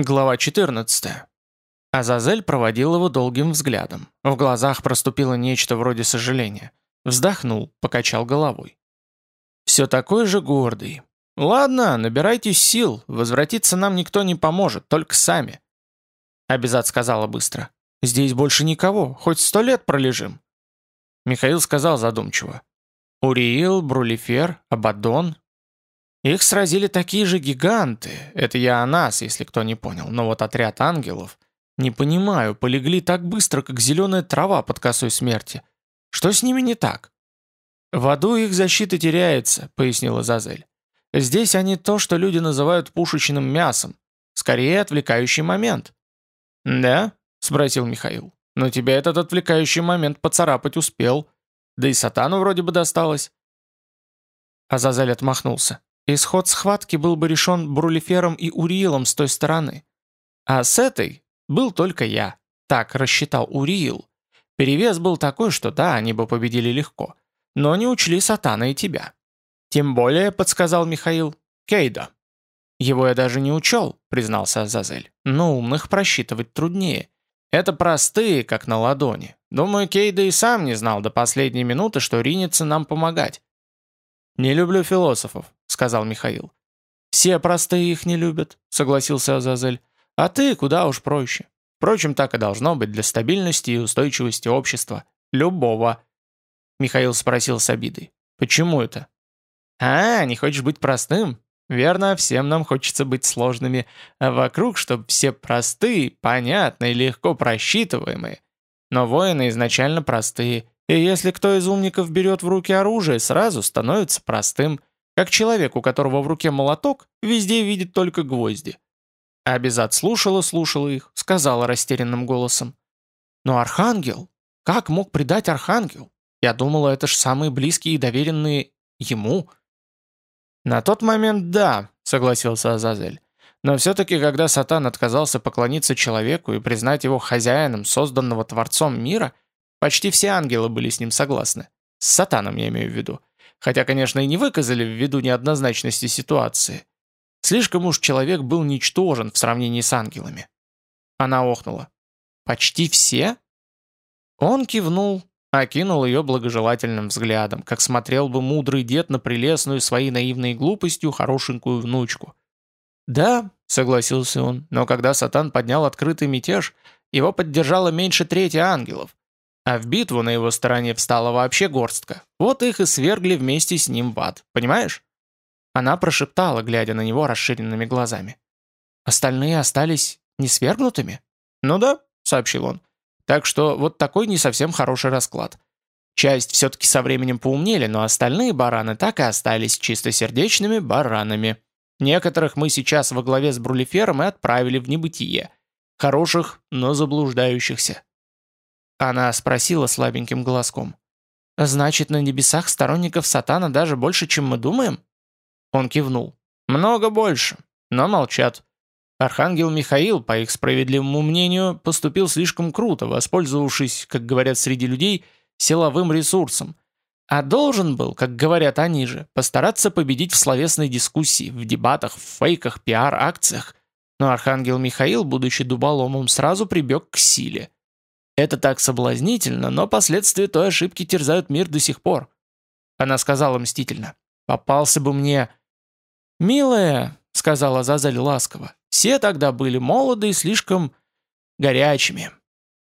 Глава 14. Азазель проводил его долгим взглядом. В глазах проступило нечто вроде сожаления. Вздохнул, покачал головой. «Все такой же гордый. Ладно, набирайтесь сил, возвратиться нам никто не поможет, только сами». Абизад сказала быстро. «Здесь больше никого, хоть сто лет пролежим». Михаил сказал задумчиво. «Уриил, Брулифер, Абадон, их сразили такие же гиганты, это я о нас, если кто не понял, но вот отряд ангелов, не понимаю, полегли так быстро, как зеленая трава под косой смерти. Что с ними не так? В аду их защита теряется, пояснила Зазель. Здесь они то, что люди называют пушечным мясом, скорее отвлекающий момент. «Да?» — спросил Михаил. «Но тебя этот отвлекающий момент поцарапать успел. Да и сатану вроде бы досталось». Азазель отмахнулся. Исход схватки был бы решен Брулифером и Уриилом с той стороны. А с этой был только я. Так рассчитал Уриил. Перевес был такой, что да, они бы победили легко. Но не учли Сатана и тебя. Тем более, подсказал Михаил, Кейда. Его я даже не учел, признался Азазель. Но умных просчитывать труднее. Это простые, как на ладони. Думаю, Кейда и сам не знал до последней минуты, что ринется нам помогать. «Не люблю философов», — сказал Михаил. «Все простые их не любят», — согласился Азазель. «А ты куда уж проще. Впрочем, так и должно быть для стабильности и устойчивости общества. Любого». Михаил спросил с обидой. «Почему это?» «А, не хочешь быть простым?» «Верно, всем нам хочется быть сложными, а вокруг, чтобы все простые, понятные, легко просчитываемые. Но воины изначально простые, и если кто из умников берет в руки оружие, сразу становится простым, как человек, у которого в руке молоток, везде видит только гвозди. Абизад слушала, слушала их, сказала растерянным голосом. «Но Архангел? Как мог предать Архангел? Я думала, это ж самые близкие и доверенные ему». «На тот момент да», — согласился Азазель. «Но все-таки, когда Сатан отказался поклониться человеку и признать его хозяином, созданного Творцом мира, — Почти все ангелы были с ним согласны. С сатаном я имею в виду. Хотя, конечно, и не выказали в виду неоднозначности ситуации. Слишком уж человек был ничтожен в сравнении с ангелами. Она охнула. «Почти все?» Он кивнул, окинул ее благожелательным взглядом, как смотрел бы мудрый дед на прелестную своей наивной глупостью хорошенькую внучку. «Да», — согласился он, но когда Сатан поднял открытый мятеж, его поддержало меньше трети ангелов, а в битву на его стороне встала вообще горстка. Вот их и свергли вместе с ним в ад, понимаешь? Она прошептала, глядя на него расширенными глазами. «Остальные остались не свергнутыми?» «Ну да», — сообщил он. «Так что вот такой не совсем хороший расклад. Часть все-таки со временем поумнели, но остальные бараны так и остались чистосердечными баранами. Некоторых мы сейчас во главе с Брулифером и отправили в небытие. Хороших, но заблуждающихся. Она спросила слабеньким голоском. «Значит, на небесах сторонников сатана даже больше, чем мы думаем?» Он кивнул. «Много больше, но молчат. Архангел Михаил, по их справедливому мнению, поступил слишком круто, воспользовавшись, как говорят среди людей, силовым ресурсом. А должен был, как говорят они же, постараться победить в словесной дискуссии, в дебатах, в фейках, пиар-акциях. Но Архангел Михаил, будучи дуболомом, сразу прибег к силе. Это так соблазнительно, но последствия той ошибки терзают мир до сих пор. Она сказала мстительно. «Попался бы мне...» «Милая», — сказала Зазель ласково, — «все тогда были молоды и слишком горячими.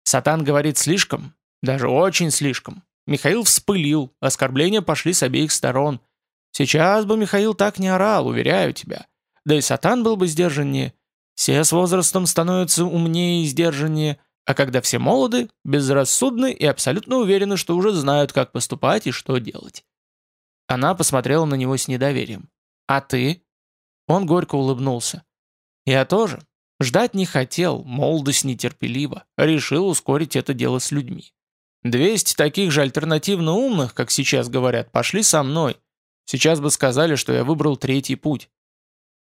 Сатан говорит слишком, даже очень слишком. Михаил вспылил, оскорбления пошли с обеих сторон. Сейчас бы Михаил так не орал, уверяю тебя. Да и Сатан был бы сдержаннее. Все с возрастом становятся умнее и сдержаннее, а когда все молоды, безрассудны и абсолютно уверены, что уже знают, как поступать и что делать. Она посмотрела на него с недоверием. «А ты?» Он горько улыбнулся. «Я тоже. Ждать не хотел, молодость нетерпелива. Решил ускорить это дело с людьми. Двести таких же альтернативно умных, как сейчас говорят, пошли со мной. Сейчас бы сказали, что я выбрал третий путь».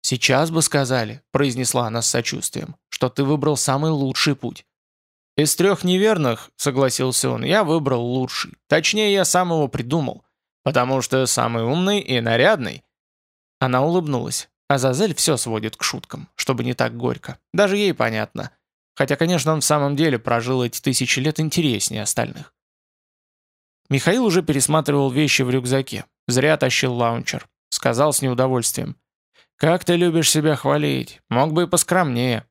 «Сейчас бы сказали», — произнесла она с сочувствием, «что ты выбрал самый лучший путь. «Из трех неверных, — согласился он, — я выбрал лучший. Точнее, я сам его придумал, потому что самый умный и нарядный». Она улыбнулась. Азазель все сводит к шуткам, чтобы не так горько. Даже ей понятно. Хотя, конечно, он в самом деле прожил эти тысячи лет интереснее остальных. Михаил уже пересматривал вещи в рюкзаке. Зря тащил лаунчер. Сказал с неудовольствием. «Как ты любишь себя хвалить? Мог бы и поскромнее».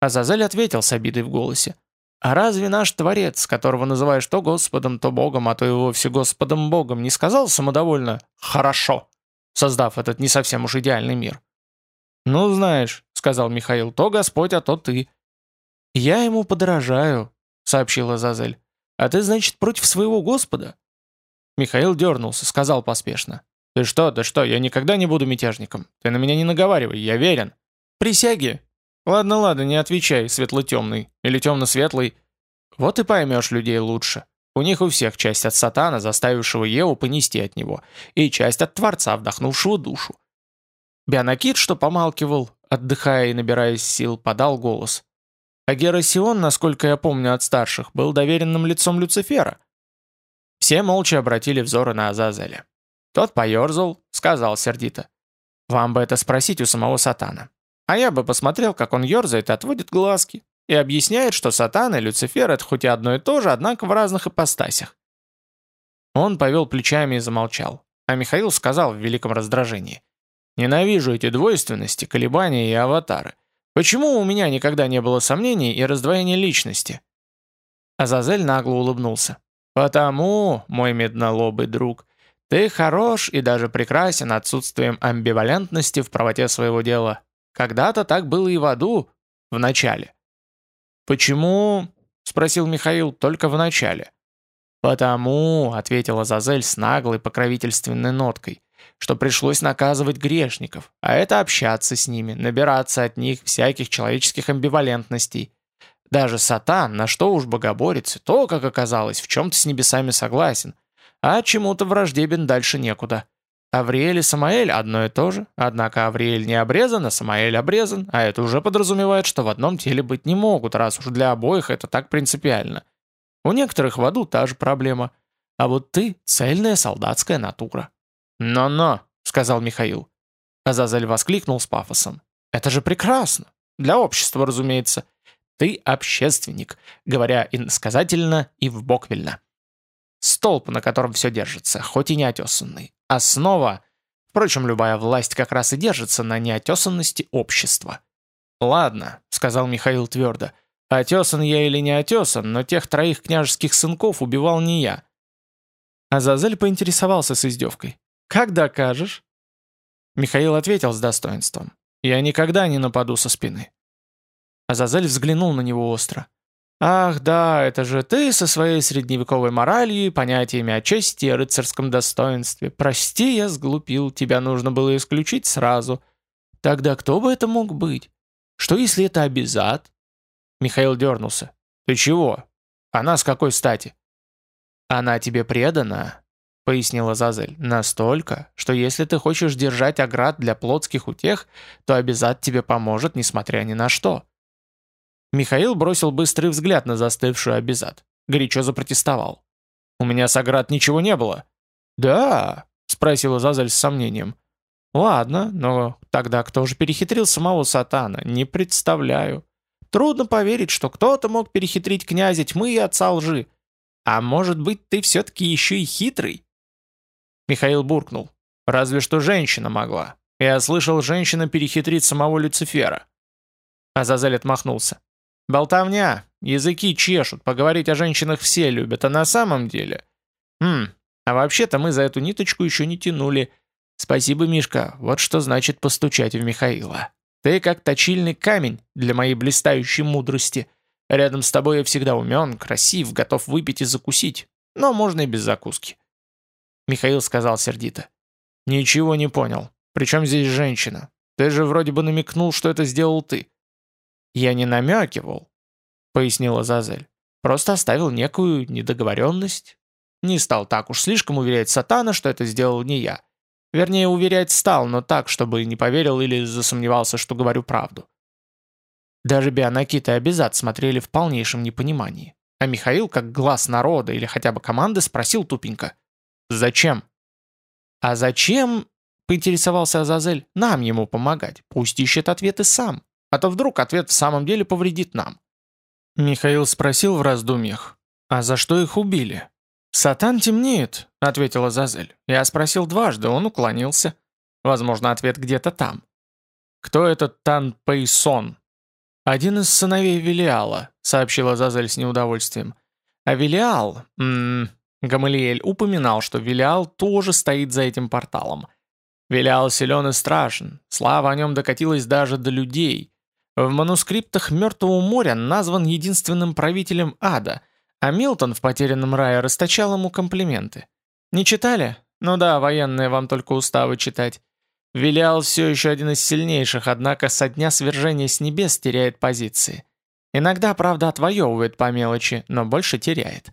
Азазель ответил с обидой в голосе. «А разве наш Творец, которого называешь то Господом, то Богом, а то и вовсе Господом Богом, не сказал самодовольно «хорошо», создав этот не совсем уж идеальный мир?» «Ну, знаешь», — сказал Михаил, — «то Господь, а то ты». «Я ему подражаю», — сообщила Азазель. «А ты, значит, против своего Господа?» Михаил дернулся, сказал поспешно. «Ты что, да что, я никогда не буду мятежником. Ты на меня не наговаривай, я верен». «Присяги!» «Ладно, ладно, не отвечай, светло-темный. Или темно-светлый. Вот и поймешь людей лучше. У них у всех часть от сатана, заставившего Еву понести от него, и часть от Творца, вдохнувшего душу. Бионакит, что помалкивал, отдыхая и набираясь сил, подал голос. А Герасион, насколько я помню от старших, был доверенным лицом Люцифера. Все молча обратили взоры на Азазеля. Тот поерзал, сказал сердито. «Вам бы это спросить у самого Сатана. А я бы посмотрел, как он ерзает и отводит глазки, и объясняет, что Сатан и Люцифер — это хоть и одно и то же, однако в разных ипостасях». Он повел плечами и замолчал, а Михаил сказал в великом раздражении. «Ненавижу эти двойственности, колебания и аватары. Почему у меня никогда не было сомнений и раздвоения личности?» Азазель нагло улыбнулся. «Потому, мой меднолобый друг, ты хорош и даже прекрасен отсутствием амбивалентности в правоте своего дела. Когда-то так было и в аду, в начале». «Почему?» — спросил Михаил, — «только в начале». «Потому», — ответила Зазель с наглой покровительственной ноткой, что пришлось наказывать грешников, а это общаться с ними, набираться от них всяких человеческих амбивалентностей. Даже Сатан, на что уж богоборец, то, как оказалось, в чем-то с небесами согласен, а чему-то враждебен дальше некуда. Авриэль и Самаэль одно и то же, однако Авриэль не обрезан, а Самаэль обрезан, а это уже подразумевает, что в одном теле быть не могут, раз уж для обоих это так принципиально. У некоторых в аду та же проблема, а вот ты — цельная солдатская натура. «Но-но», — сказал Михаил. Азазель воскликнул с пафосом. «Это же прекрасно! Для общества, разумеется. Ты общественник, говоря иносказательно и вбоквельно. Столб, на котором все держится, хоть и неотесанный. Основа... Впрочем, любая власть как раз и держится на неотесанности общества. «Ладно», — сказал Михаил твердо, — «отесан я или не отесан, но тех троих княжеских сынков убивал не я». Азазель поинтересовался с издевкой. «Как докажешь?» Михаил ответил с достоинством. «Я никогда не нападу со спины». Азазель взглянул на него остро. «Ах, да, это же ты со своей средневековой моралью и понятиями о чести и рыцарском достоинстве. Прости, я сглупил, тебя нужно было исключить сразу. Тогда кто бы это мог быть? Что если это обязат?» Михаил дернулся. «Ты чего? Она с какой стати?» «Она тебе предана, пояснила Зазель, настолько, что если ты хочешь держать оград для плотских утех, то обязат тебе поможет, несмотря ни на что. Михаил бросил быстрый взгляд на застывшую обязат. Горячо запротестовал. «У меня с оград ничего не было». «Да?» — спросила Зазель с сомнением. «Ладно, но тогда кто же перехитрил самого сатана? Не представляю. Трудно поверить, что кто-то мог перехитрить князя тьмы и отца лжи. А может быть, ты все-таки еще и хитрый?» Михаил буркнул. «Разве что женщина могла. Я слышал, женщина перехитрит самого Люцифера». Азазель отмахнулся. «Болтовня. Языки чешут. Поговорить о женщинах все любят. А на самом деле...» «Хм, а вообще-то мы за эту ниточку еще не тянули. Спасибо, Мишка. Вот что значит постучать в Михаила. Ты как точильный камень для моей блистающей мудрости. Рядом с тобой я всегда умен, красив, готов выпить и закусить. Но можно и без закуски». Михаил сказал сердито. «Ничего не понял. Причем здесь женщина? Ты же вроде бы намекнул, что это сделал ты». «Я не намекивал», — пояснила Зазель. «Просто оставил некую недоговоренность. Не стал так уж слишком уверять Сатана, что это сделал не я. Вернее, уверять стал, но так, чтобы не поверил или засомневался, что говорю правду». Даже Бионакит и Абизат смотрели в полнейшем непонимании. А Михаил, как глаз народа или хотя бы команды, спросил тупенько — «Зачем?» «А зачем?» поинтересовался Азазель, нам ему помогать. Пусть ищет ответы сам. А то вдруг ответ в самом деле повредит нам. Михаил спросил в раздумьях, а за что их убили? «Сатан темнеет», — ответила Азазель. Я спросил дважды, он уклонился. Возможно, ответ где-то там. «Кто этот Тан Пейсон?» «Один из сыновей Велиала», — сообщила Азазель с неудовольствием. «А Велиал...» м -м, Гамалиэль упоминал, что Велиал тоже стоит за этим порталом. Велиал силен и страшен, слава о нем докатилась даже до людей. В манускриптах Мертвого моря назван единственным правителем ада, а Милтон в «Потерянном рае» расточал ему комплименты. Не читали? Ну да, военные вам только уставы читать. Велиал все еще один из сильнейших, однако со дня свержения с небес теряет позиции. Иногда, правда, отвоевывает по мелочи, но больше теряет.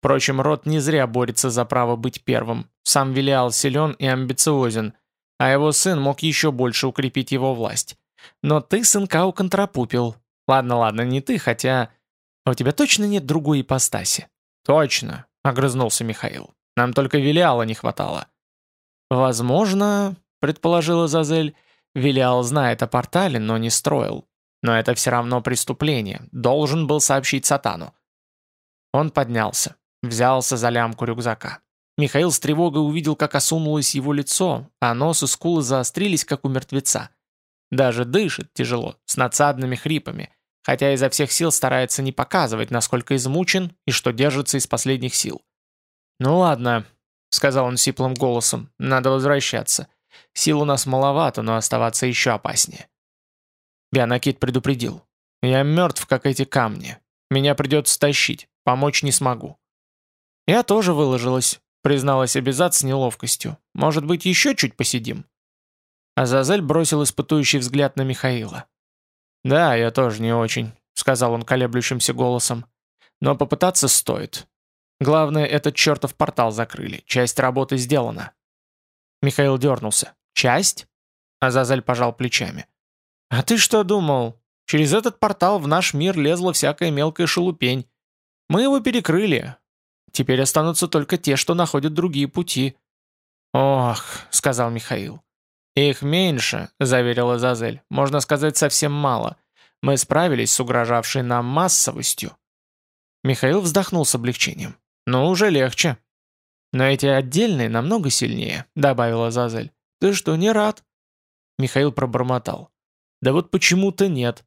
Впрочем, род не зря борется за право быть первым. Сам Велиал силен и амбициозен, а его сын мог еще больше укрепить его власть. Но ты сынка уконтрапупил. Ладно, ладно, не ты, хотя... А у тебя точно нет другой ипостаси? Точно, огрызнулся Михаил. Нам только Велиала не хватало. Возможно, предположила Зазель, Велиал знает о портале, но не строил. Но это все равно преступление. Должен был сообщить Сатану. Он поднялся, взялся за лямку рюкзака. Михаил с тревогой увидел, как осунулось его лицо, а нос и скулы заострились, как у мертвеца. Даже дышит тяжело, с надсадными хрипами, хотя изо всех сил старается не показывать, насколько измучен и что держится из последних сил. «Ну ладно», — сказал он сиплым голосом, — «надо возвращаться. Сил у нас маловато, но оставаться еще опаснее». Бионакит предупредил. «Я мертв, как эти камни. Меня придется тащить, помочь не смогу». «Я тоже выложилась», — призналась Абизат с неловкостью. «Может быть, еще чуть посидим?» Азазель бросил испытующий взгляд на Михаила. «Да, я тоже не очень», — сказал он колеблющимся голосом. «Но попытаться стоит. Главное, этот чертов портал закрыли. Часть работы сделана». Михаил дернулся. «Часть?» Азазель пожал плечами. «А ты что думал? Через этот портал в наш мир лезла всякая мелкая шелупень. Мы его перекрыли. Теперь останутся только те, что находят другие пути». «Ох», — сказал Михаил. «Их меньше», — заверила Зазель. «Можно сказать, совсем мало. Мы справились с угрожавшей нам массовостью». Михаил вздохнул с облегчением. «Ну, уже легче». «Но эти отдельные намного сильнее», — добавила Зазель. «Ты что, не рад?» Михаил пробормотал. «Да вот почему-то нет».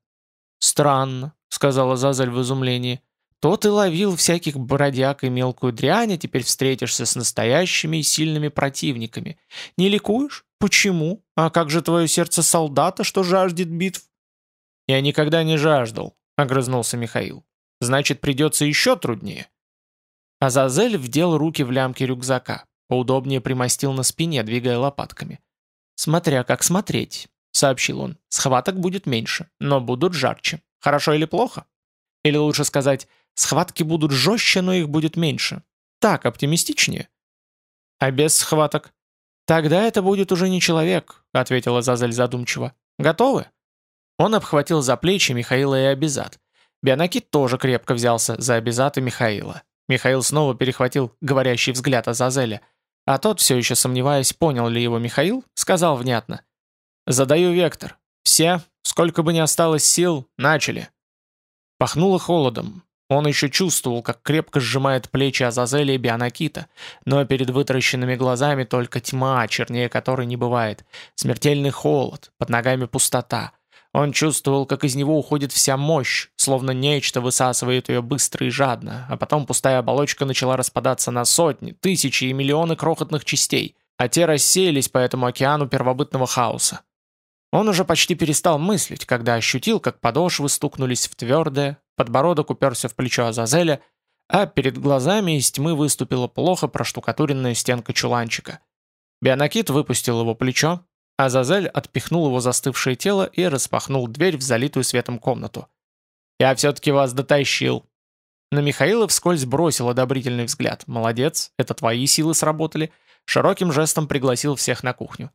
«Странно», — сказала Зазель в изумлении. «То ты ловил всяких бродяг и мелкую дрянь, а теперь встретишься с настоящими и сильными противниками. Не ликуешь?» «Почему? А как же твое сердце солдата, что жаждет битв?» «Я никогда не жаждал», — огрызнулся Михаил. «Значит, придется еще труднее». Азазель вдел руки в лямки рюкзака, поудобнее примостил на спине, двигая лопатками. «Смотря как смотреть», — сообщил он. «Схваток будет меньше, но будут жарче. Хорошо или плохо? Или лучше сказать, схватки будут жестче, но их будет меньше. Так оптимистичнее?» «А без схваток?» «Тогда это будет уже не человек», — ответила Зазель задумчиво. «Готовы?» Он обхватил за плечи Михаила и Абизат. Бионакит тоже крепко взялся за Абизат и Михаила. Михаил снова перехватил говорящий взгляд Азазеля, а тот, все еще сомневаясь, понял ли его Михаил, сказал внятно. «Задаю вектор. Все, сколько бы ни осталось сил, начали». Пахнуло холодом, он еще чувствовал, как крепко сжимает плечи Азазеля и Бионакита, но перед вытаращенными глазами только тьма, чернее которой не бывает, смертельный холод, под ногами пустота. Он чувствовал, как из него уходит вся мощь, словно нечто высасывает ее быстро и жадно, а потом пустая оболочка начала распадаться на сотни, тысячи и миллионы крохотных частей, а те рассеялись по этому океану первобытного хаоса. Он уже почти перестал мыслить, когда ощутил, как подошвы стукнулись в твердое, подбородок уперся в плечо Азазеля, а перед глазами из тьмы выступила плохо проштукатуренная стенка чуланчика. Бионакит выпустил его плечо, Азазель отпихнул его застывшее тело и распахнул дверь в залитую светом комнату. «Я все-таки вас дотащил». На Михаила вскользь бросил одобрительный взгляд. «Молодец, это твои силы сработали». Широким жестом пригласил всех на кухню.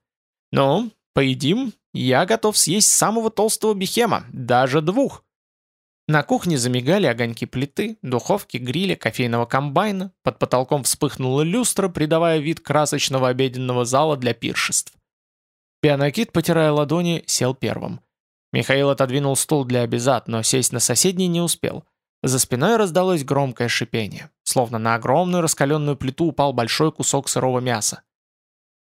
«Ну, поедим, я готов съесть самого толстого бихема, даже двух. На кухне замигали огоньки плиты, духовки, гриля, кофейного комбайна. Под потолком вспыхнула люстра, придавая вид красочного обеденного зала для пиршеств. Пианокит, потирая ладони, сел первым. Михаил отодвинул стул для обезад, но сесть на соседний не успел. За спиной раздалось громкое шипение, словно на огромную раскаленную плиту упал большой кусок сырого мяса.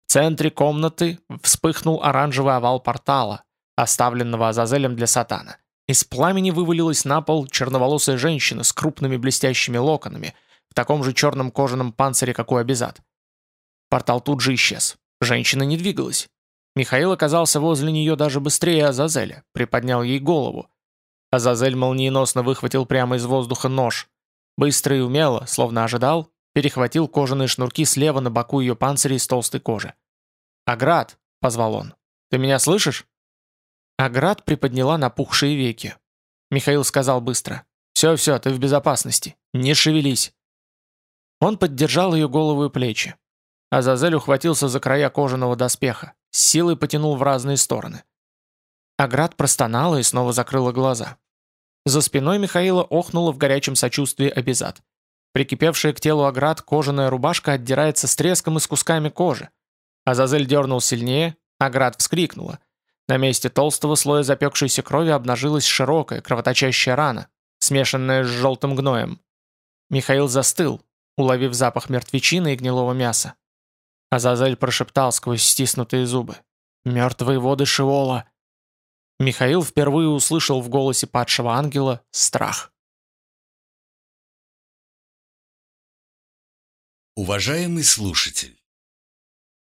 В центре комнаты вспыхнул оранжевый овал портала, оставленного Азазелем для сатана. Из пламени вывалилась на пол черноволосая женщина с крупными блестящими локонами, в таком же черном кожаном панцире, как у. Портал тут же исчез. Женщина не двигалась. Михаил оказался возле нее даже быстрее Азазеля, приподнял ей голову. Азазель молниеносно выхватил прямо из воздуха нож. Быстро и умело, словно ожидал, перехватил кожаные шнурки слева на боку ее панциря из толстой кожи. «Аград!» — позвал он. «Ты меня слышишь?» Аград приподняла напухшие веки. Михаил сказал быстро. «Все-все, ты в безопасности. Не шевелись». Он поддержал ее голову и плечи. Азазель ухватился за края кожаного доспеха, с силой потянул в разные стороны. Аград простонала и снова закрыла глаза. За спиной Михаила охнула в горячем сочувствии Абизад. Прикипевшая к телу Аград кожаная рубашка отдирается с треском и с кусками кожи. Азазель дернул сильнее, Аград вскрикнула. На месте толстого слоя запекшейся крови обнажилась широкая, кровоточащая рана, смешанная с желтым гноем. Михаил застыл, уловив запах мертвечины и гнилого мяса. Азазель прошептал сквозь стиснутые зубы. «Мертвые воды Шиола!» Михаил впервые услышал в голосе падшего ангела страх. Уважаемый слушатель!